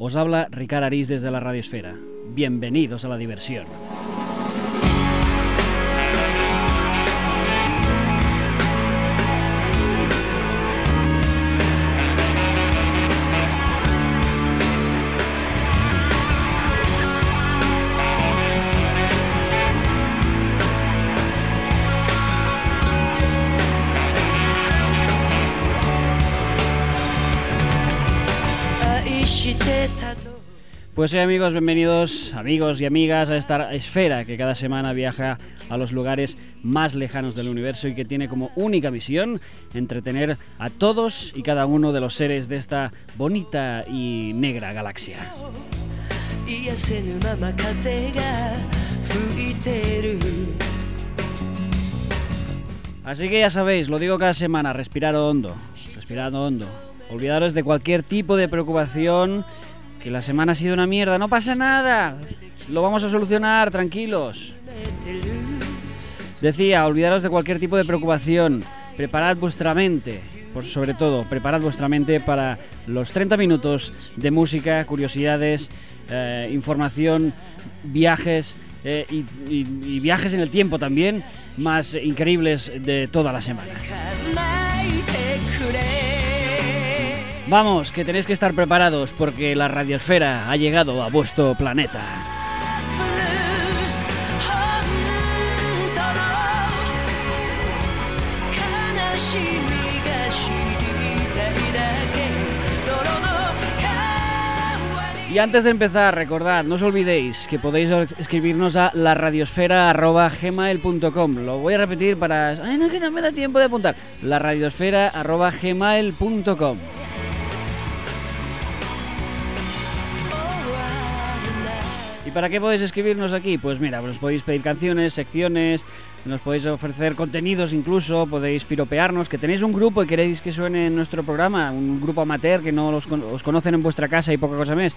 Os habla Ricard Arís desde la Radiosfera. Bienvenidos a la diversión. Pues sí, amigos, bienvenidos, amigos y amigas, a esta esfera que cada semana viaja a los lugares más lejanos del universo y que tiene como única misión entretener a todos y cada uno de los seres de esta bonita y negra galaxia. Así que ya sabéis, lo digo cada semana, respirar hondo, respirar hondo. Olvidaros de cualquier tipo de preocupación que la semana ha sido una mierda, no pasa nada. Lo vamos a solucionar, tranquilos. Decía, olvidaros de cualquier tipo de preocupación. Preparad vuestra mente, por sobre todo, preparad vuestra mente para los 30 minutos de música, curiosidades, eh, información, viajes eh, y, y viajes en el tiempo también, más increíbles de toda la semana. Vamos, que tenéis que estar preparados porque la radiosfera ha llegado a vuestro planeta. Y antes de empezar, recordad, no os olvidéis que podéis escribirnos a laradiosfera.gmail.com Lo voy a repetir para... Ay, no, que no me da tiempo de apuntar. laradiosfera.gmail.com para qué podéis escribirnos aquí? Pues mira, os podéis pedir canciones, secciones, nos podéis ofrecer contenidos incluso, podéis piropearnos, que tenéis un grupo y queréis que suene en nuestro programa, un grupo amateur que no os, conocen en vuestra casa y poca cosa más,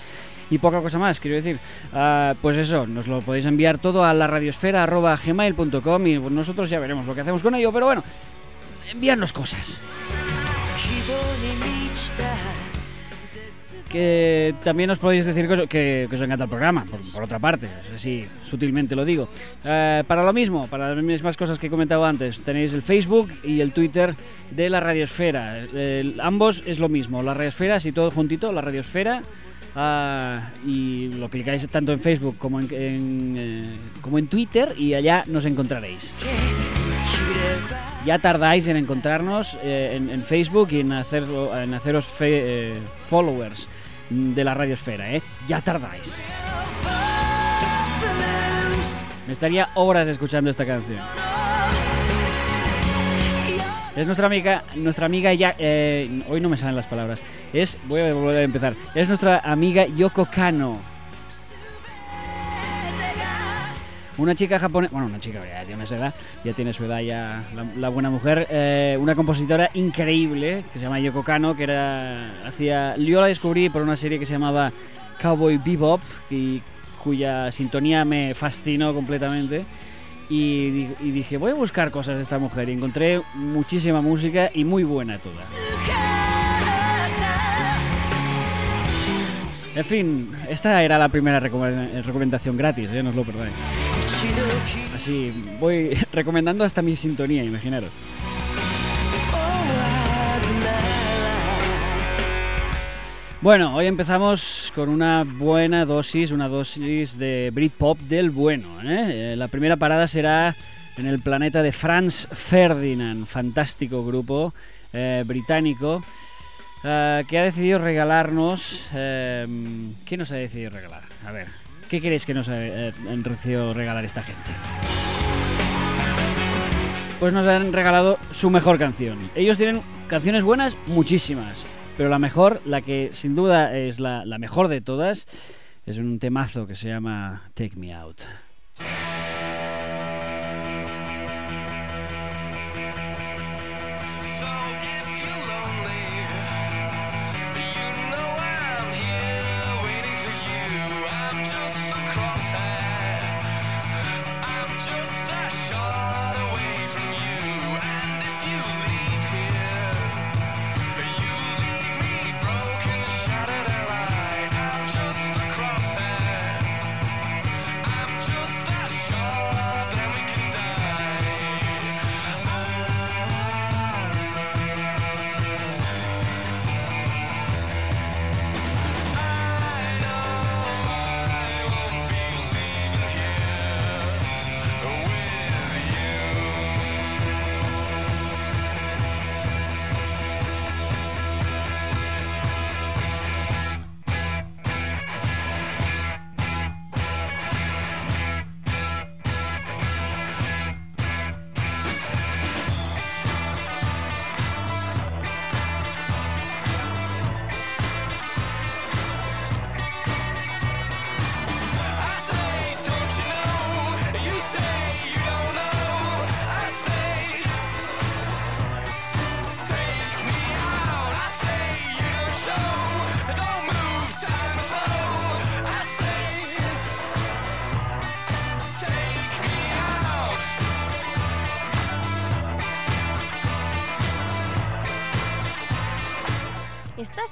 y poca cosa más, quiero decir. Uh, pues eso, nos lo podéis enviar todo a la radiosfera.gmail.com y nosotros ya veremos lo que hacemos con ello, pero bueno, enviarnos cosas que también os podéis decir que, os encanta el programa, por, otra parte, así sutilmente lo digo. Eh, para lo mismo, para las mismas cosas que he comentado antes, tenéis el Facebook y el Twitter de la Radiosfera. ambos es lo mismo, la Radiosfera, así todo juntito, la Radiosfera. Ah, y lo clicáis tanto en Facebook como en, eh, como en Twitter y allá nos encontraréis. Ya tardáis en encontrarnos eh, en, Facebook y en, hacer, en haceros followers de la radiosfera, ¿eh? Ya tardáis. Me estaría horas escuchando esta canción. Es nuestra amiga, nuestra amiga ya, eh, hoy no me salen las palabras. Es, voy a volver a empezar. Es nuestra amiga Yoko Kano. Una chica japonesa, bueno, una chica ya tiene su edad, ya tiene su edad ya la, buena mujer, eh, una compositora increíble que se llama Yoko Kano, que era, hacía, yo la descubrí por una serie que se llamaba Cowboy Bebop, y cuya sintonía me fascinó completamente. Y, y, dije, voy a buscar cosas de esta mujer. Y encontré muchísima música y muy buena toda. En fin, esta era la primera recomendación gratis, ¿eh? no lo perdáis. Así, voy recomendando hasta mi sintonía, imaginaros. Bueno, hoy empezamos con una buena dosis, una dosis de Britpop del bueno. ¿eh? Eh, la primera parada será en el planeta de Franz Ferdinand, fantástico grupo británico eh, que ha decidido regalarnos... Em, ¿Qué nos ha decidido regalar? A ver, ¿qué queréis que nos ha eh, decidido regalar esta gente? Pues nos han regalado su mejor canción. Ellos tienen canciones buenas, muchísimas. Pero la mejor, la que sin duda es la, la mejor de todas, es un temazo que se llama Take Me Out.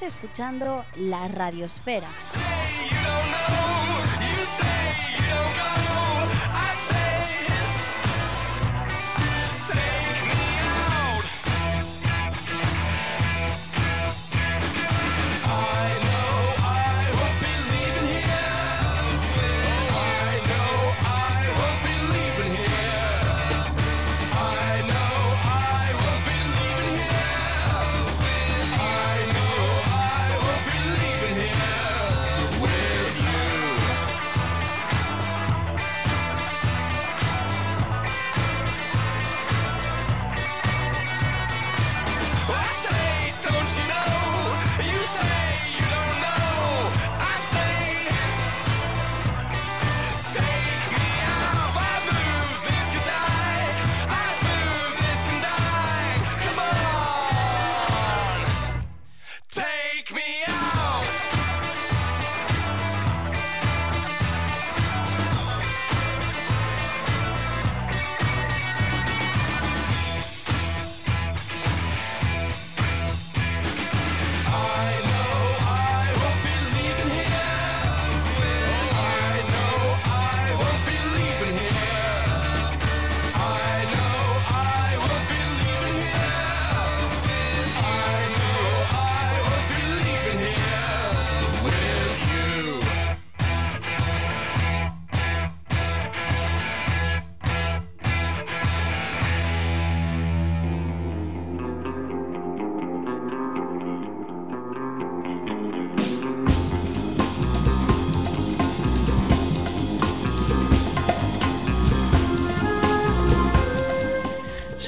Escuchando la Radiosfera.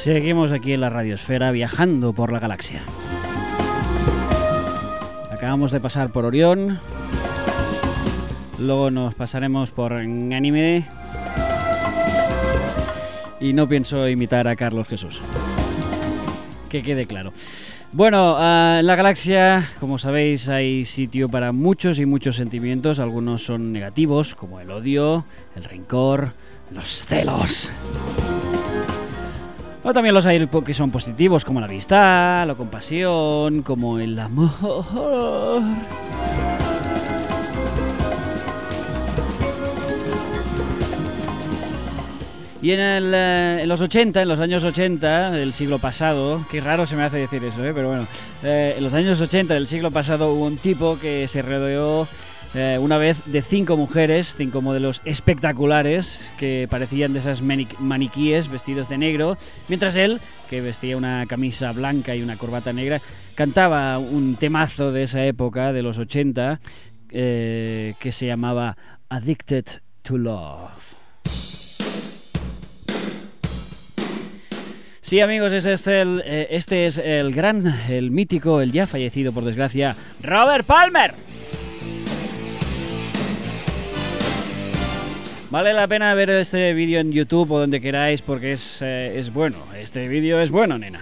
Seguimos aquí en la radiosfera viajando por la galaxia. Acabamos de pasar por Orión. Luego nos pasaremos por Ganímede. Y no pienso imitar a Carlos Jesús. Que quede claro. Bueno, ah, en la galaxia, como sabéis, hay sitio para muchos y muchos sentimientos. Algunos son negativos, como el odio, el rencor, los celos. O también los hay que son positivos, como la amistad, la compasión, como el amor. Y en, eh, los 80, en los años 80 del siglo pasado, qué raro se me hace decir eso, ¿eh? pero bueno, eh, en los años 80 del siglo pasado hubo un tipo que se rodeó eh, una vez de cinco mujeres, cinco modelos espectaculares que parecían de esas maniquíes vestidos de negro, mientras él, que vestía una camisa blanca y una corbata negra, cantaba un temazo de esa época, de los 80, eh, que se llamaba Addicted to Love. Sí, amigos, este es, el, eh, este es el gran, el mítico, el ya fallecido por desgracia, Robert Palmer. Vale la pena ver este vídeo en YouTube o donde queráis porque es, eh, es bueno. Este vídeo es bueno, nena.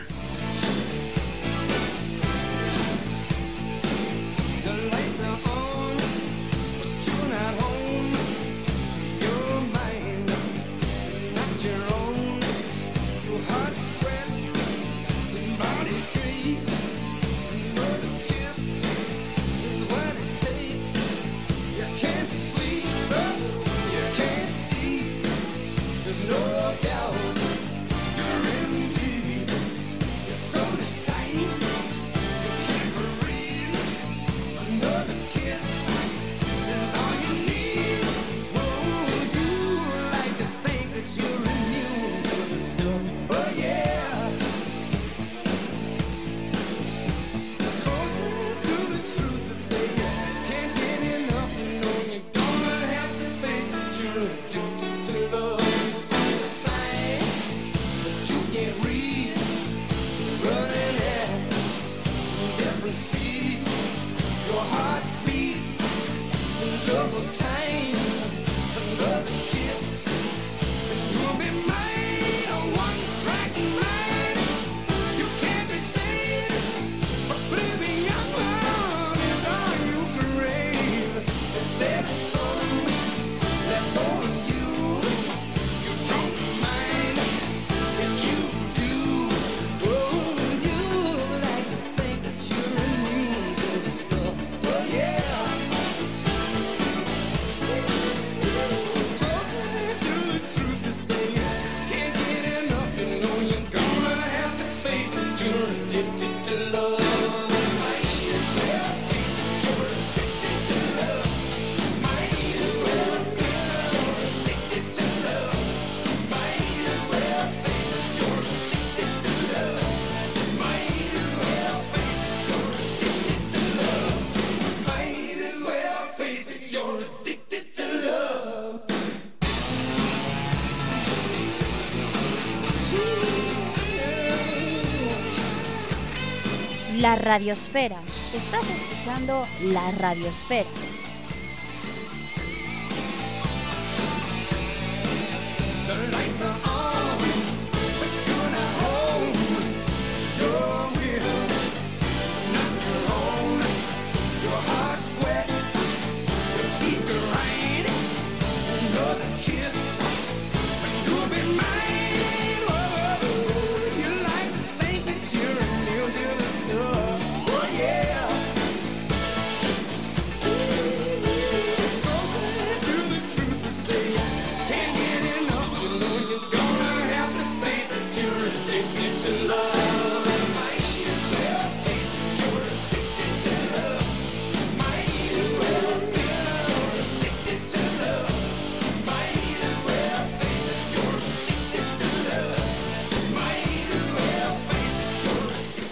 Radiosfera. Estás escuchando la radiosfera.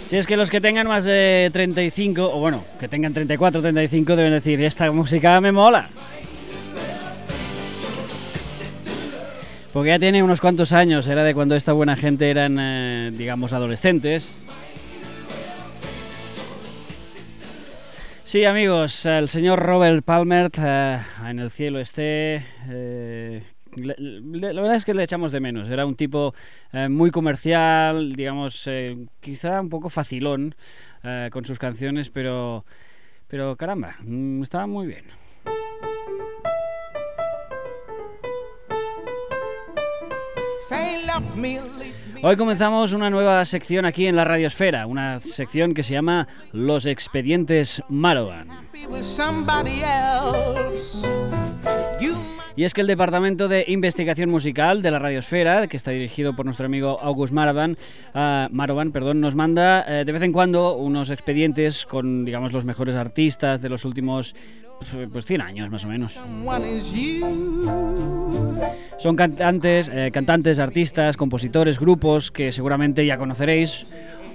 Si es que los que tengan más de 35, o bueno, que tengan 34 o 35, deben decir, esta música me mola. Porque ya tiene unos cuantos años, era de cuando esta buena gente eran, eh, digamos, adolescentes. Sí, amigos, el señor Robert Palmer, eh, en el cielo esté, eh, la verdad es que le echamos de menos. Era un tipo eh, muy comercial, digamos, eh, quizá un poco facilón eh, con sus canciones, pero, pero caramba, mm, estaba muy bien. Hoy comenzamos una nueva sección aquí en la Radiosfera, una sección que se llama Los Expedientes Marovan. Y es que el Departamento de Investigación Musical de la Radiosfera, que está dirigido por nuestro amigo August Maravan, uh, Marovan, perdón, nos manda uh, de vez en cuando unos expedientes con, digamos, los mejores artistas de los últimos pues 100 años más o menos. Son cantantes, eh, cantantes, artistas, compositores, grupos que seguramente ya conoceréis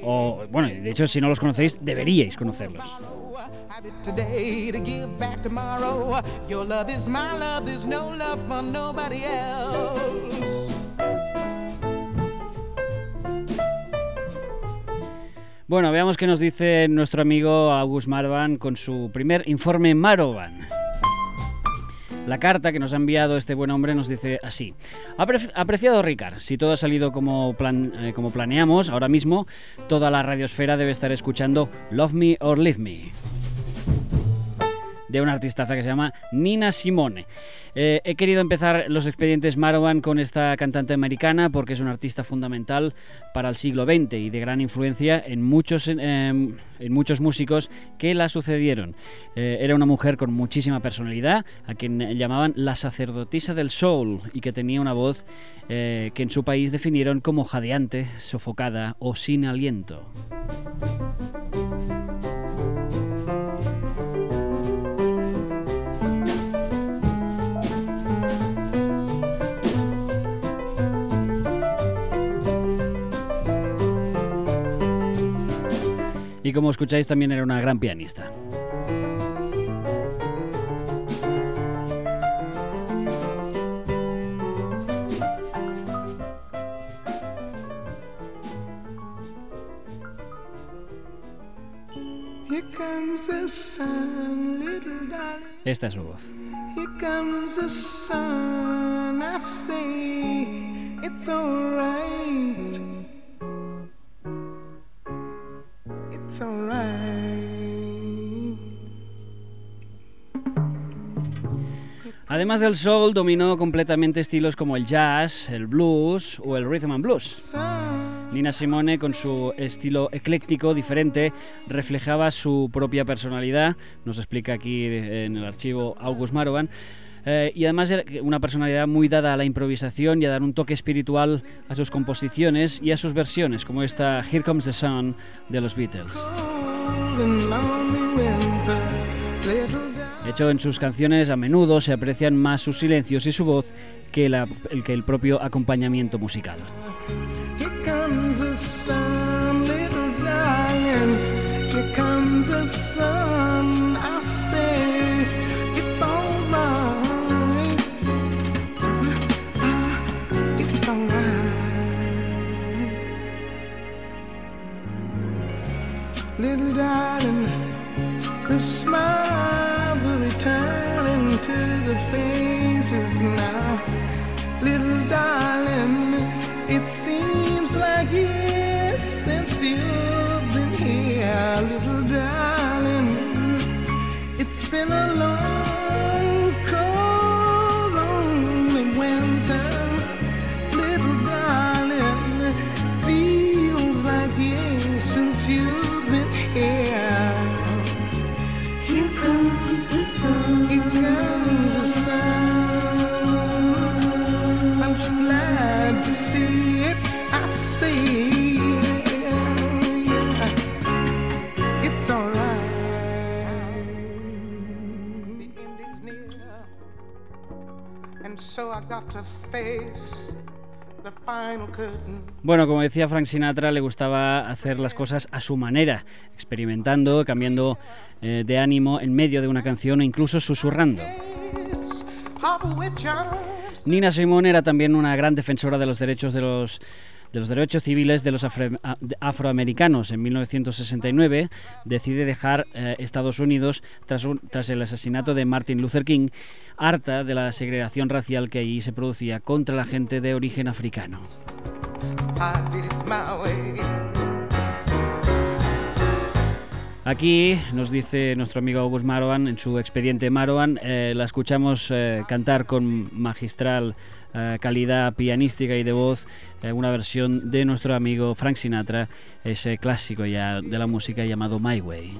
o bueno, de hecho si no los conocéis deberíais conocerlos. Today to give back tomorrow. Your love is my love, there's no love for nobody else. Bueno, veamos qué nos dice nuestro amigo August Marvan con su primer informe Marovan. La carta que nos ha enviado este buen hombre nos dice así. Apreciado Ricard, si todo ha salido como, plan, eh, como planeamos, ahora mismo toda la radiosfera debe estar escuchando Love Me or Leave Me de una artistaza que se llama Nina Simone. Eh, he querido empezar los expedientes Marovan con esta cantante americana porque es una artista fundamental para el siglo XX y de gran influencia en muchos, en muchos músicos que la sucedieron. Eh, era una mujer con muchísima personalidad, a quien llamaban la sacerdotisa del soul y que tenía una voz eh, que en su país definieron como jadeante, sofocada o sin aliento. Y como escucháis también era una gran pianista. Esta es su voz. Here Además del soul, dominó completamente estilos como el jazz, el blues o el rhythm and blues. Nina Simone, con su estilo ecléctico diferente, reflejaba su propia personalidad, nos explica aquí en el archivo August Marovan, eh, y además una personalidad muy dada a la improvisación y a dar un toque espiritual a sus composiciones y a sus versiones, como esta Here Comes the Sun de los Beatles. De hecho, en sus canciones a menudo se aprecian más sus silencios y su voz que, el, que el propio acompañamiento musical. little darling, the smile will return into the face. Bueno, como decía Frank Sinatra, le gustaba hacer las cosas a su manera, experimentando, cambiando eh, de ánimo en medio de una canción o incluso susurrando. Nina Simone era también una gran defensora de los derechos de los de los derechos civiles de los afroamericanos. En 1969 decide dejar eh, Estados Unidos tras, el asesinato de Martin Luther King, harta de la segregación racial que allí se producía contra la gente de origen africano. Aquí nos dice nuestro amigo August Maroan en su expediente Maroan, eh, la escuchamos eh, cantar con magistral eh, calidad pianística y de voz, eh, una versión de nuestro amigo Frank Sinatra, ese clásico ya de la música llamado My Way.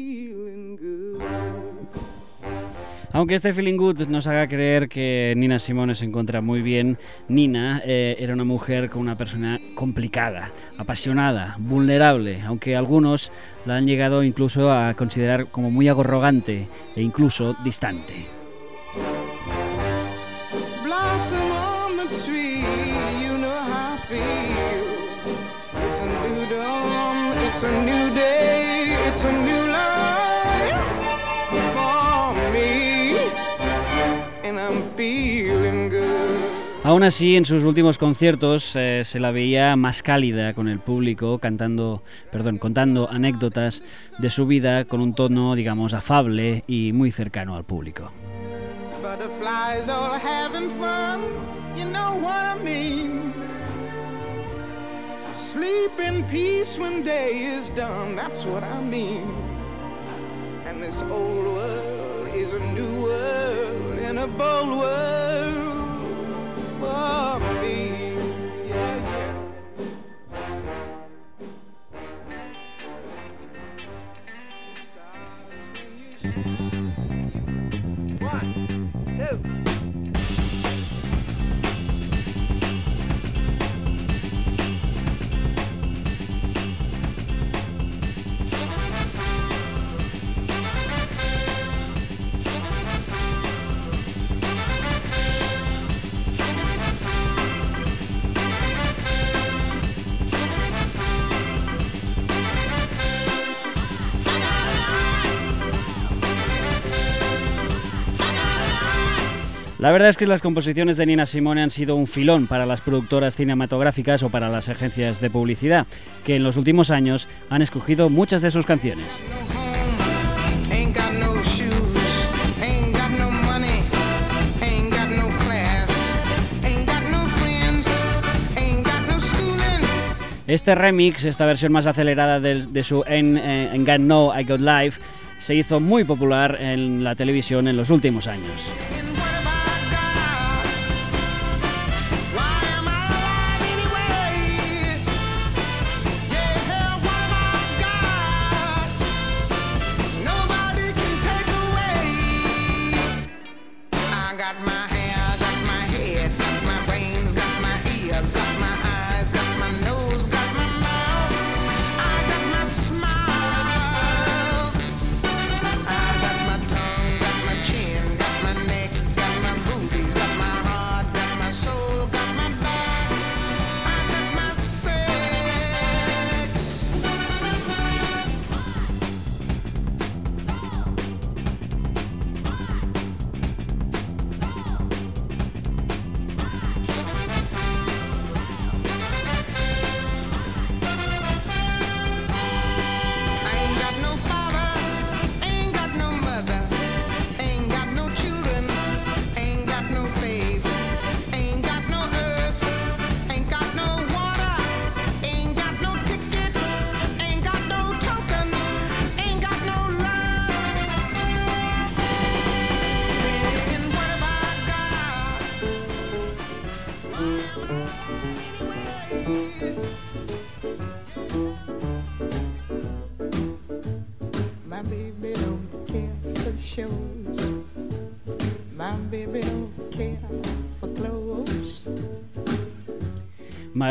Aunque este feeling good nos haga creer que Nina Simone se encuentra muy bien, Nina eh, era una mujer con una persona complicada, apasionada, vulnerable, aunque algunos la han llegado incluso a considerar como muy arrogante e incluso distante. It's a new Aún así, en sus últimos conciertos eh, se la veía más cálida con el público, cantando, perdón, contando anécdotas de su vida con un tono, digamos, afable y muy cercano al público. Sleep in peace when day is done, that's what I mean. And this old world is a new world and a bold world One, two. La verdad es que las composiciones de Nina Simone han sido un filón para las productoras cinematográficas o para las agencias de publicidad, que en los últimos años han escogido muchas de sus canciones. Ain't ain't ain't ain't ain't. Este remix, esta versión más acelerada de, de su en, eh, en Got No, I Got Life, se hizo muy popular en la televisión en los últimos años.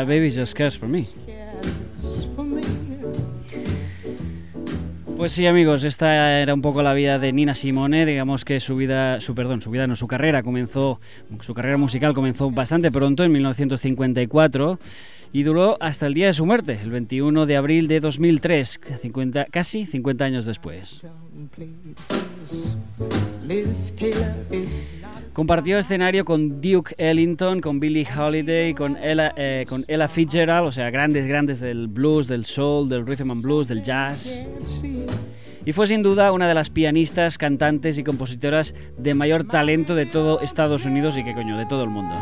My Baby Just. Cares for me. Pues sí, amigos, esta era un poco la vida de Nina Simone. Digamos que su vida, su perdón, su vida no, su carrera comenzó, su carrera musical comenzó bastante pronto, en 1954, y duró hasta el día de su muerte, el 21 de abril de 2003, 50 casi 50 años después. Compartió escenario con Duke Ellington, con Billie Holiday, con Ella, eh, con Ella Fitzgerald, o sea, grandes, grandes del blues, del soul, del rhythm and blues, del jazz. Y fue sin duda una de las pianistas, cantantes y compositoras de mayor talento de todo Estados Unidos y que coño, de todo el mundo.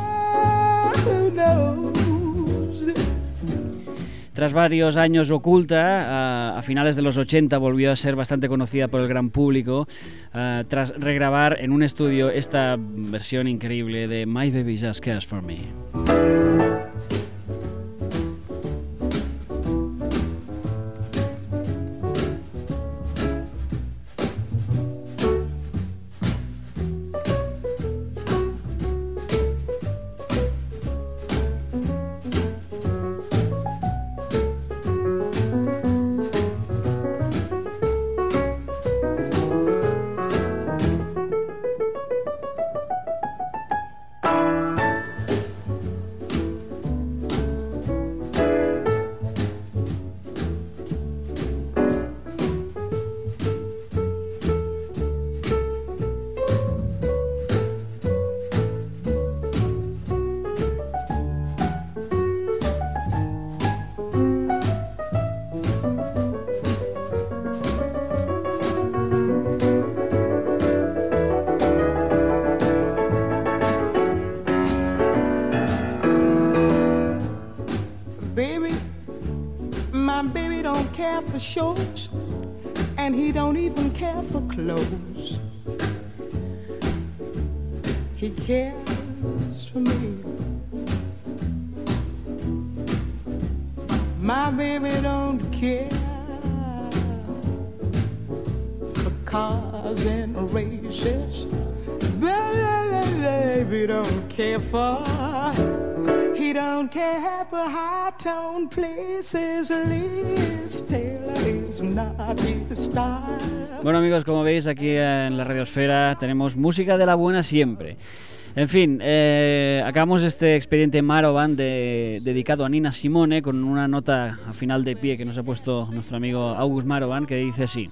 Tras varios años oculta, a, a finales de los 80 volvió a ser bastante conocida por el gran público ah, tras regrabar en un estudio esta versión increíble de My Baby Just Cares For Me. For shows, and he don't even care for clothes. He cares for me. My baby don't care for cars and races. Baby don't care for he don't care for high tone places. Liz Bueno amigos, como veis aquí en la radiosfera tenemos música de la buena siempre. En fin, eh, acabamos este expediente Marovan de- dedicado a Nina Simone con una nota a final de pie que nos ha puesto nuestro amigo August Marovan que dice así.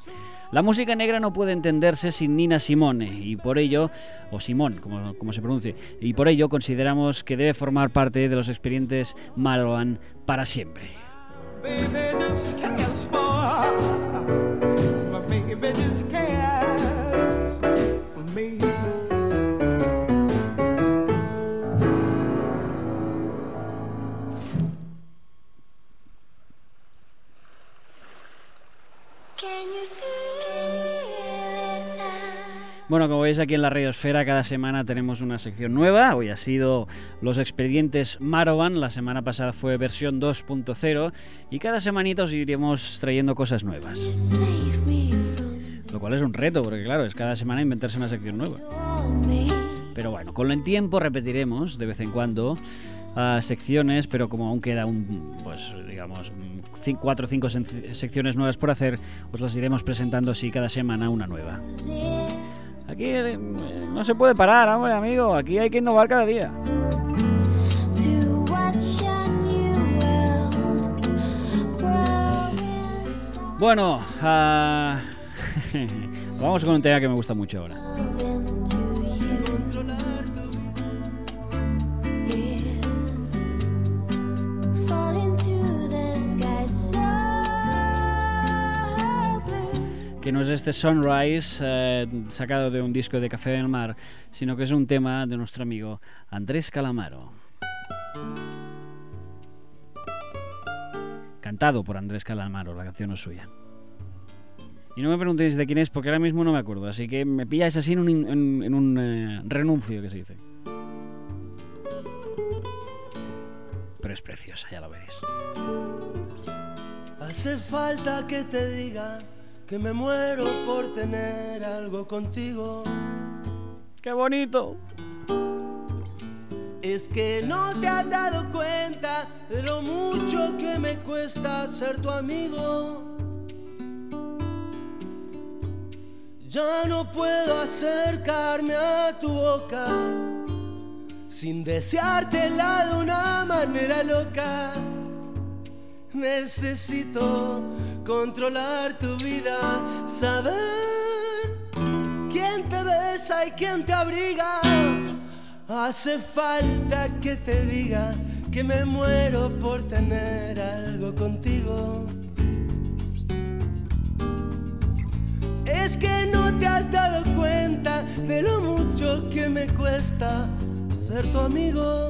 La música negra no puede entenderse sin Nina Simone y por ello, o Simón, como, como se pronuncie, y por ello consideramos que debe formar parte de los expedientes Marwan para siempre. Baby Bueno, como veis aquí en la Radiosfera, cada semana tenemos una sección nueva. Hoy ha sido los expedientes Marovan, la semana pasada fue versión 2.0 y cada semanita os iremos trayendo cosas nuevas. Lo cual es un reto, porque claro, es cada semana inventarse una sección nueva. Pero bueno, con el tiempo repetiremos de vez en cuando ah, secciones, pero como aún queda un, pues digamos, cuatro o cinco secciones nuevas por hacer, os las iremos presentando así cada semana una nueva. Aquí eh, no se puede parar, hombre, amigo. Aquí hay que innovar cada día. Bueno, ah, vamos con un tema que me gusta mucho ahora. Que no es este Sunrise eh, sacado de un disco de Café del Mar, sino que es un tema de nuestro amigo Andrés Calamaro. Cantado por Andrés Calamaro, la canción es suya. Y no me preguntéis de quién es porque ahora mismo no me acuerdo, así que me pilláis así en un, en- en un, eh, renuncio que se dice. Pero es preciosa, ya lo veréis. Hace falta que te diga que me muero por tener algo contigo. ¡Qué bonito! Es que no te has dado cuenta de lo mucho que me cuesta ser tu amigo. Ya no puedo acercarme a tu boca sin deseártela de una manera loca. Necesito controlar tu vida, saber quién te besa y quién te abriga. Hace falta que te diga que me muero por tener algo contigo. Es que no te has dado cuenta de lo mucho que me cuesta ser tu amigo.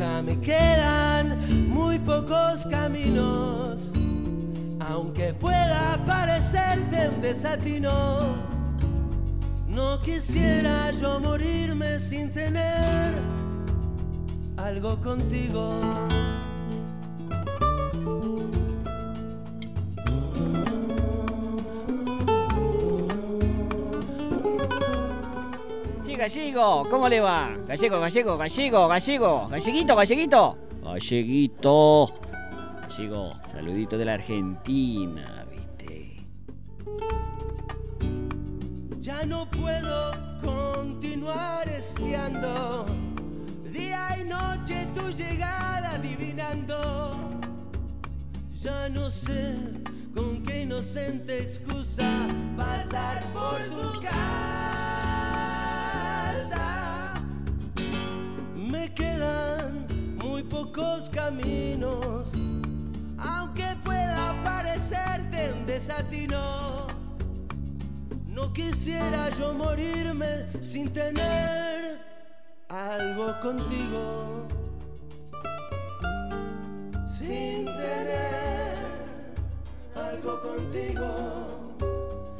Ya me quedan muy pocos caminos, aunque pueda parecerte un desatino. No quisiera yo morirme sin tener algo contigo. Gallego, ¿cómo le va? Gallego, gallego, gallego, gallego, galleguito, galleguito. Galleguito. Gallego, saludito de la Argentina, ¿viste? Ya no puedo continuar espiando día y noche tu llegada adivinando. Ya no sé con qué inocente excusa pasar por tu casa. Me quedan muy pocos caminos, aunque pueda parecerte un desatino. No quisiera yo morirme sin tener algo contigo. Sin tener algo contigo.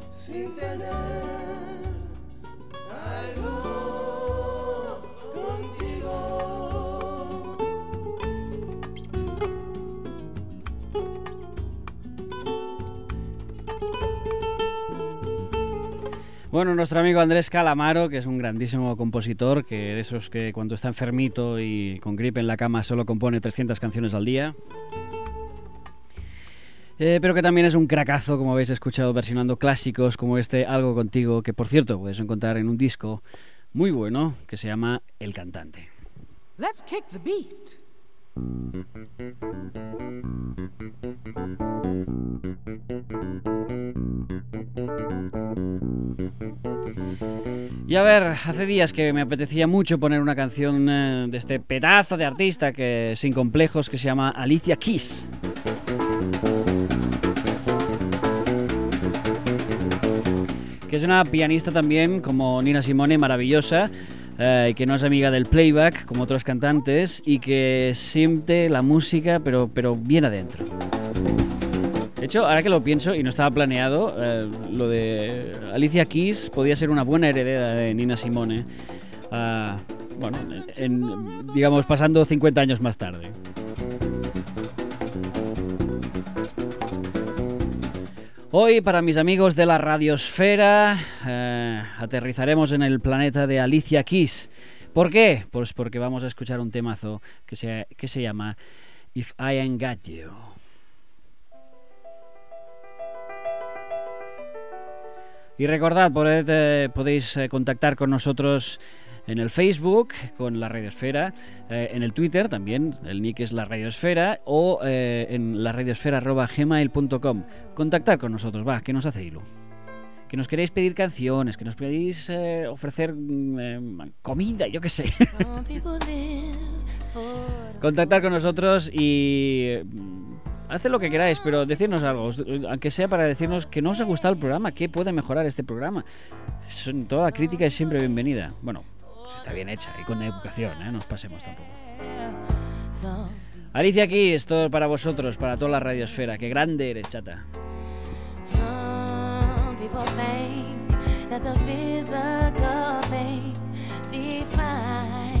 Sin tener Bueno, nuestro amigo Andrés Calamaro, que es un grandísimo compositor, que de esos que cuando está enfermito y con gripe en la cama solo compone 300 canciones al día. Eh, pero que también es un cracazo, como habéis escuchado, versionando clásicos como este Algo Contigo, que por cierto podéis encontrar en un disco muy bueno que se llama El Cantante. Let's kick the beat. Y a ver, hace días que me apetecía mucho poner una canción eh, de este pedazo de artista que sin complejos que se llama Alicia Keys. Que es una pianista también como Nina Simone, maravillosa, eh, que no es amiga del playback como otros cantantes y que siente la música pero, pero bien adentro. De hecho, ahora que lo pienso y no estaba planeado, eh, lo de Alicia Keys podía ser una buena heredera de Nina Simone. ah, bueno, en- digamos, pasando 50 años más tarde. Hoy, para mis amigos de la radiosfera, eh, aterrizaremos en el planeta de Alicia Keys. ¿Por qué? Pues porque vamos a escuchar un temazo que se, que se llama If I Ain't Got You. Y recordad, eh, podéis eh, contactar con nosotros en el Facebook, con la Radiosfera, eh, en el Twitter también, el nick es la Radiosfera, o eh, en la radiosfera.gmail.com. Contactar con nosotros, va, ¿qué nos hace Ilu? Que nos queréis pedir canciones, que nos queréis eh, ofrecer mm, eh, comida, yo qué sé. Contactar con nosotros y mm, haced lo que queráis, pero decirnos algo, aunque sea para decirnos que no os ha gustado el programa, que puede mejorar este programa. Toda crítica es siempre bienvenida. Bueno, si está bien hecha y con educación, ¿eh? no os pasemos tampoco. Alicia aquí, es todo para vosotros, para toda la radiosfera. Qué grande eres, chata. Some people think that the physical things define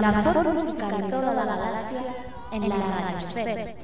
La mejor música de toda la galaxia en la radiosfera.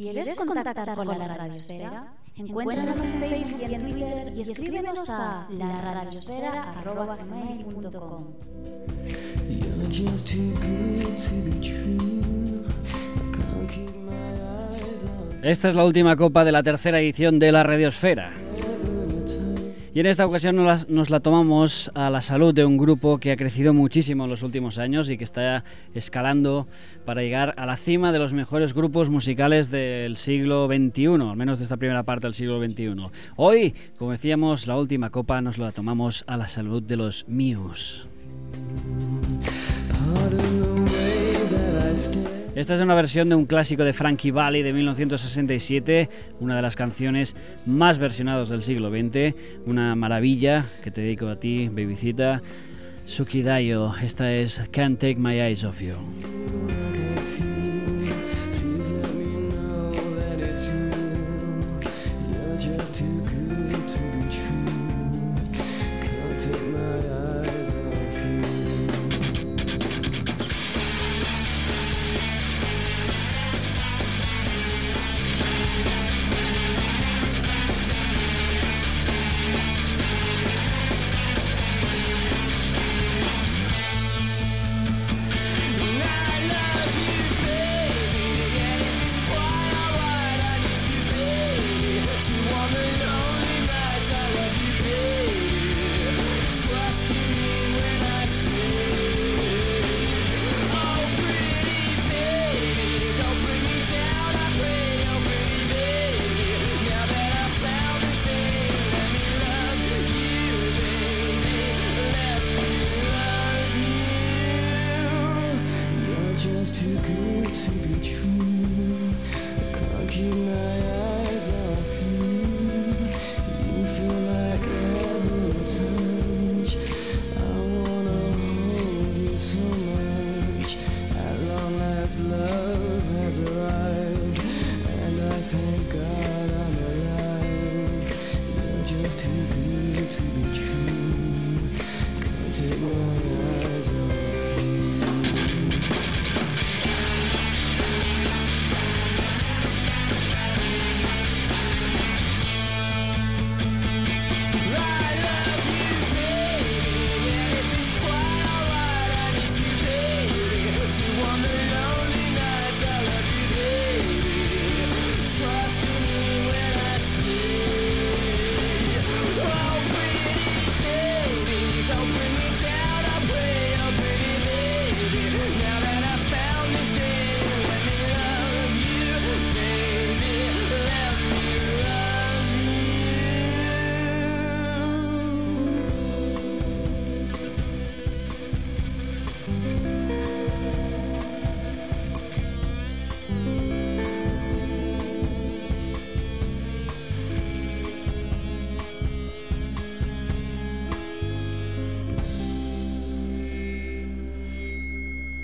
¿Quieres contactar con la Radiosfera? Encuéntranos en Facebook y en Twitter y escríbenos a laradiosfera.com. Esta es la última copa de la tercera edición de la Radiosfera. Y en esta ocasión nos la, tomamos a la salud de un grupo que ha crecido muchísimo en los últimos años y que está escalando para llegar a la cima de los mejores grupos musicales del siglo XXI, al menos de esta primera parte del siglo XXI. Hoy, como decíamos, la última copa nos la tomamos a la salud de los Muse. Esta es una versión de un clásico de Frankie Valli de 1967, una de las canciones más versionadas del siglo XX, una maravilla que te dedico a ti, babycita. Sukidayo, esta es Can't Take My Eyes Off You.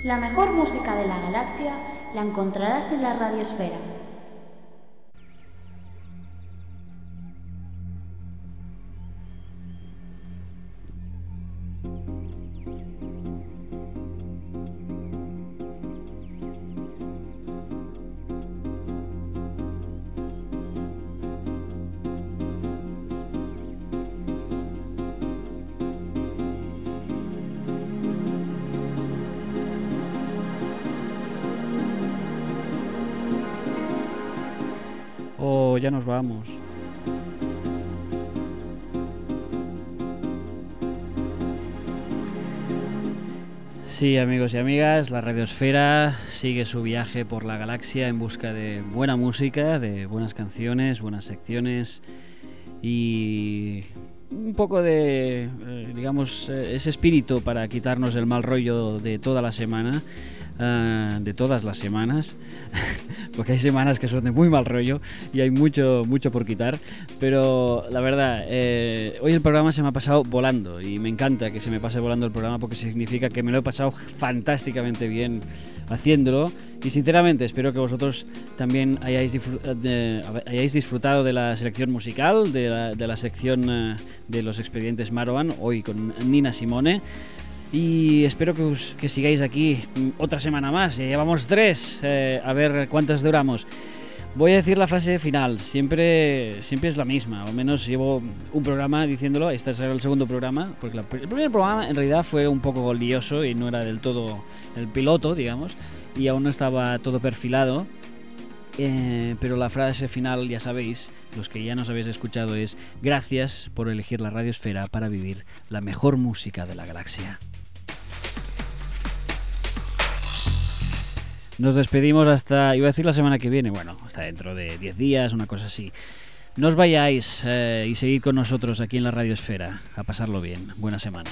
La mejor música de la galaxia la encontrarás en la radiosfera. Ya nos vamos. Sí, amigos y amigas, la radiosfera sigue su viaje por la galaxia en busca de buena música, de buenas canciones, buenas secciones y un poco de, eh, digamos, eh, ese espíritu para quitarnos el mal rollo de toda la semana, ah, de todas las semanas, porque hay semanas que son de muy mal rollo y hay mucho, mucho por quitar, pero la verdad, eh, hoy el programa se me ha pasado volando y me encanta que se me pase volando el programa porque significa que me lo he pasado fantásticamente bien haciéndolo y sinceramente espero que vosotros también hayáis, de- hayáis disfrutado de la selección musical, de la, de la sección eh, de los expedientes Maroan, hoy con Nina Simone. Y espero que, sigáis aquí otra semana más. Ya llevamos tres, eh, a ver cuántas duramos. Voy a decir la frase final, siempre, siempre es la misma, o menos llevo un programa diciéndolo, este es el segundo programa, porque el primer programa en realidad fue un poco lioso y no era del todo el piloto, digamos, y aún no estaba todo perfilado. Eh, pero la frase final, ya sabéis, los que ya nos habéis escuchado, es gracias por elegir la radiosfera para vivir la mejor música de la galaxia. Nos despedimos hasta, iba a decir la semana que viene, bueno, hasta dentro de 10 días, una cosa así. No os vayáis eh, y seguid con nosotros aquí en la radiosfera, a pasarlo bien. Buena semana.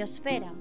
Radiosfera.